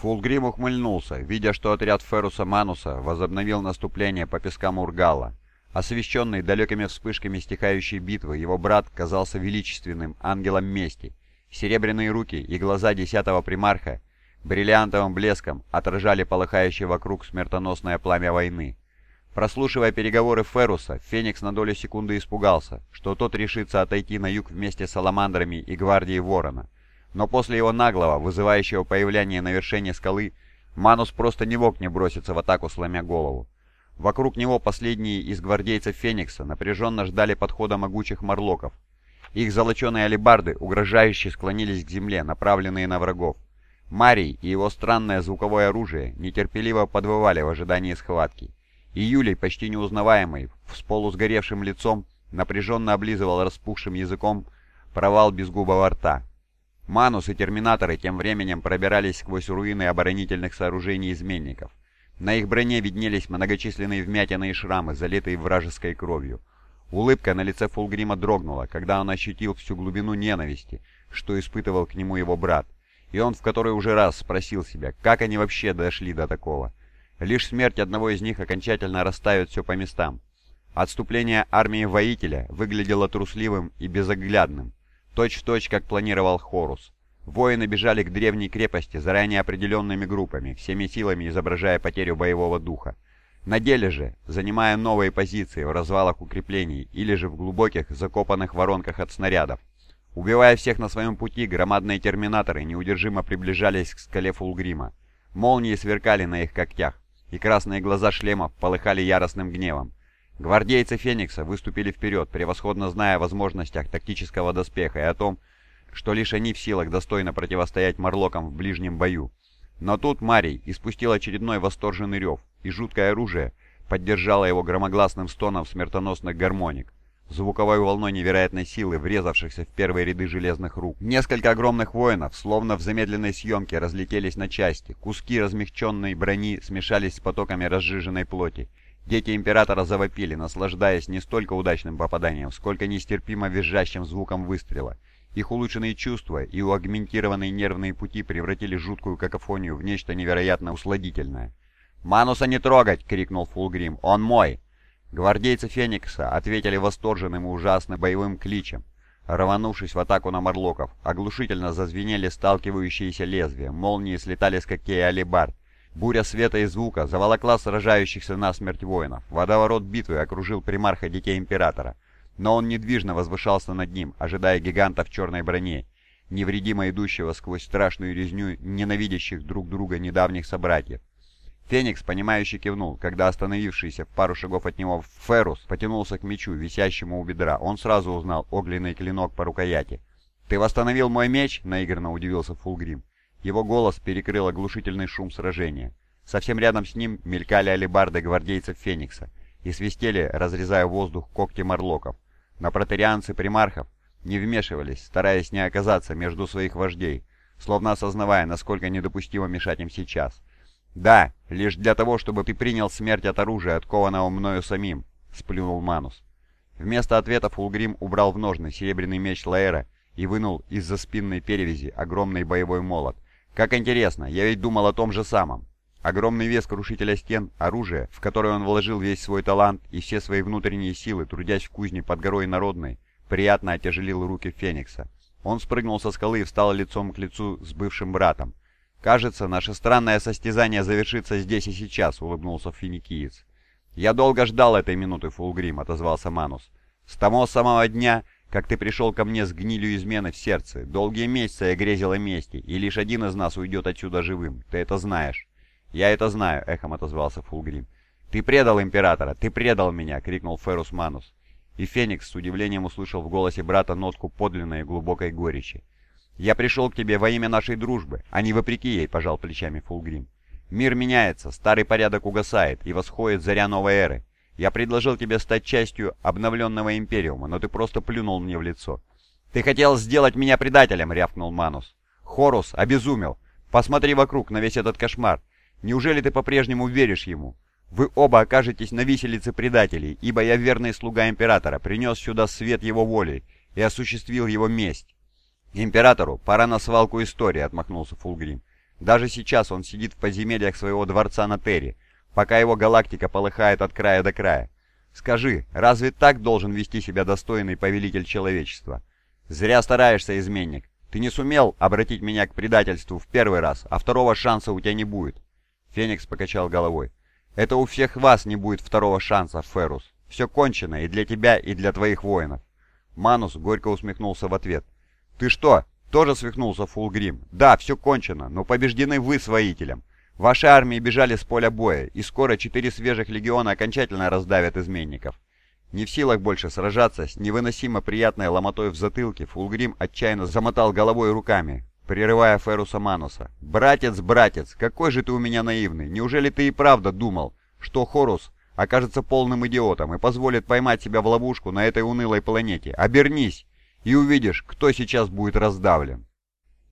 Фулгрим ухмыльнулся, видя, что отряд Феруса Мануса возобновил наступление по пескам Ургала. Освещенный далекими вспышками стихающей битвы, его брат казался величественным ангелом мести. Серебряные руки и глаза десятого примарха бриллиантовым блеском отражали полыхающее вокруг смертоносное пламя войны. Прослушивая переговоры Феруса, Феникс на долю секунды испугался, что тот решится отойти на юг вместе с Саламандрами и гвардией Ворона. Но после его наглого, вызывающего появления на вершине скалы, Манус просто не мог не броситься в атаку, сломя голову. Вокруг него последние из гвардейцев Феникса напряженно ждали подхода могучих морлоков. Их золоченые алебарды угрожающе склонились к земле, направленные на врагов. Марий и его странное звуковое оружие нетерпеливо подвывали в ожидании схватки. И Юлий, почти неузнаваемый, с полусгоревшим лицом, напряженно облизывал распухшим языком провал безгубого рта. Манус и Терминаторы тем временем пробирались сквозь руины оборонительных сооружений изменников. На их броне виднелись многочисленные вмятины и шрамы, залитые вражеской кровью. Улыбка на лице Фулгрима дрогнула, когда он ощутил всю глубину ненависти, что испытывал к нему его брат. И он в который уже раз спросил себя, как они вообще дошли до такого. Лишь смерть одного из них окончательно расставит все по местам. Отступление армии воителя выглядело трусливым и безоглядным, точь-в-точь, точь, как планировал Хорус. Воины бежали к древней крепости заранее определенными группами, всеми силами изображая потерю боевого духа. На деле же, занимая новые позиции в развалах укреплений или же в глубоких закопанных воронках от снарядов. Убивая всех на своем пути, громадные терминаторы неудержимо приближались к скале Фулгрима. Молнии сверкали на их когтях, и красные глаза шлемов полыхали яростным гневом. Гвардейцы Феникса выступили вперед, превосходно зная о возможностях тактического доспеха и о том, что лишь они в силах достойно противостоять морлокам в ближнем бою. Но тут Марий испустил очередной восторженный рев, и жуткое оружие поддержало его громогласным стоном смертоносных гармоник, звуковой волной невероятной силы, врезавшихся в первые ряды железных рук. Несколько огромных воинов, словно в замедленной съемке, разлетелись на части, куски размягченной брони смешались с потоками разжиженной плоти. Дети Императора завопили, наслаждаясь не столько удачным попаданием, сколько нестерпимо визжащим звуком выстрела. Их улучшенные чувства и уагментированные нервные пути превратили жуткую какофонию в нечто невероятно усладительное. «Мануса не трогать!» — крикнул Фулгрим. «Он мой!» Гвардейцы Феникса ответили восторженным и ужасным боевым кличем. Рванувшись в атаку на морлоков, оглушительно зазвенели сталкивающиеся лезвия, молнии слетали с когтей алибард. Буря света и звука заволокла сражающихся насмерть воинов. Водоворот битвы окружил примарха детей Императора. Но он недвижно возвышался над ним, ожидая гиганта в черной броне, невредимо идущего сквозь страшную резню ненавидящих друг друга недавних собратьев. Феникс, понимающе кивнул, когда остановившийся в пару шагов от него Ферус потянулся к мечу, висящему у бедра. Он сразу узнал огненный клинок по рукояти. «Ты восстановил мой меч?» — наигранно удивился Фулгрим. Его голос перекрыл оглушительный шум сражения. Совсем рядом с ним мелькали алебарды гвардейцев Феникса и свистели, разрезая воздух когти морлоков. Но протерианцы примархов не вмешивались, стараясь не оказаться между своих вождей, словно осознавая, насколько недопустимо мешать им сейчас. «Да, лишь для того, чтобы ты принял смерть от оружия, откованного мною самим», — сплюнул Манус. Вместо ответа Фулгрим убрал в ножны серебряный меч Лаэра и вынул из-за спинной перевязи огромный боевой молот. «Как интересно, я ведь думал о том же самом». Огромный вес крушителя стен, оружие, в которое он вложил весь свой талант и все свои внутренние силы, трудясь в кузне под горой Народной, приятно отяжелил руки Феникса. Он спрыгнул со скалы и встал лицом к лицу с бывшим братом. «Кажется, наше странное состязание завершится здесь и сейчас», — улыбнулся финикиец. «Я долго ждал этой минуты, Фулгрим», — отозвался Манус. «С того самого дня, как ты пришел ко мне с гнилью измены в сердце, долгие месяцы я грезил о мести, и лишь один из нас уйдет отсюда живым. Ты это знаешь». «Я это знаю», — эхом отозвался Фулгрим. «Ты предал Императора! Ты предал меня!» — крикнул Ферус Манус. И Феникс с удивлением услышал в голосе брата нотку подлинной и глубокой горечи. «Я пришел к тебе во имя нашей дружбы, а не вопреки ей», — пожал плечами Фулгрим. «Мир меняется, старый порядок угасает, и восходит заря новой эры. Я предложил тебе стать частью обновленного Империума, но ты просто плюнул мне в лицо». «Ты хотел сделать меня предателем!» — рявкнул Манус. «Хорус обезумел! Посмотри вокруг на весь этот кошмар! Неужели ты по-прежнему веришь ему? Вы оба окажетесь на виселице предателей, ибо я верный слуга Императора, принес сюда свет его воли и осуществил его месть. «Императору пора на свалку истории», — отмахнулся Фулгрим. Даже сейчас он сидит в подземельях своего дворца на Терре, пока его галактика полыхает от края до края. Скажи, разве так должен вести себя достойный повелитель человечества? Зря стараешься, изменник. Ты не сумел обратить меня к предательству в первый раз, а второго шанса у тебя не будет. Феникс покачал головой. Это у всех вас не будет второго шанса, Ферус. Все кончено и для тебя, и для твоих воинов. Манус горько усмехнулся в ответ. Ты что, тоже свихнулся, Фулгрим? Да, все кончено, но побеждены вы с воителем. Ваши армии бежали с поля боя, и скоро четыре свежих легиона окончательно раздавят изменников. Не в силах больше сражаться, с невыносимо приятной ломотой в затылке, Фулгрим отчаянно замотал головой руками, прерывая Феруса Мануса. «Братец, братец, какой же ты у меня наивный! Неужели ты и правда думал, что Хорус окажется полным идиотом и позволит поймать себя в ловушку на этой унылой планете? Обернись, и увидишь, кто сейчас будет раздавлен!»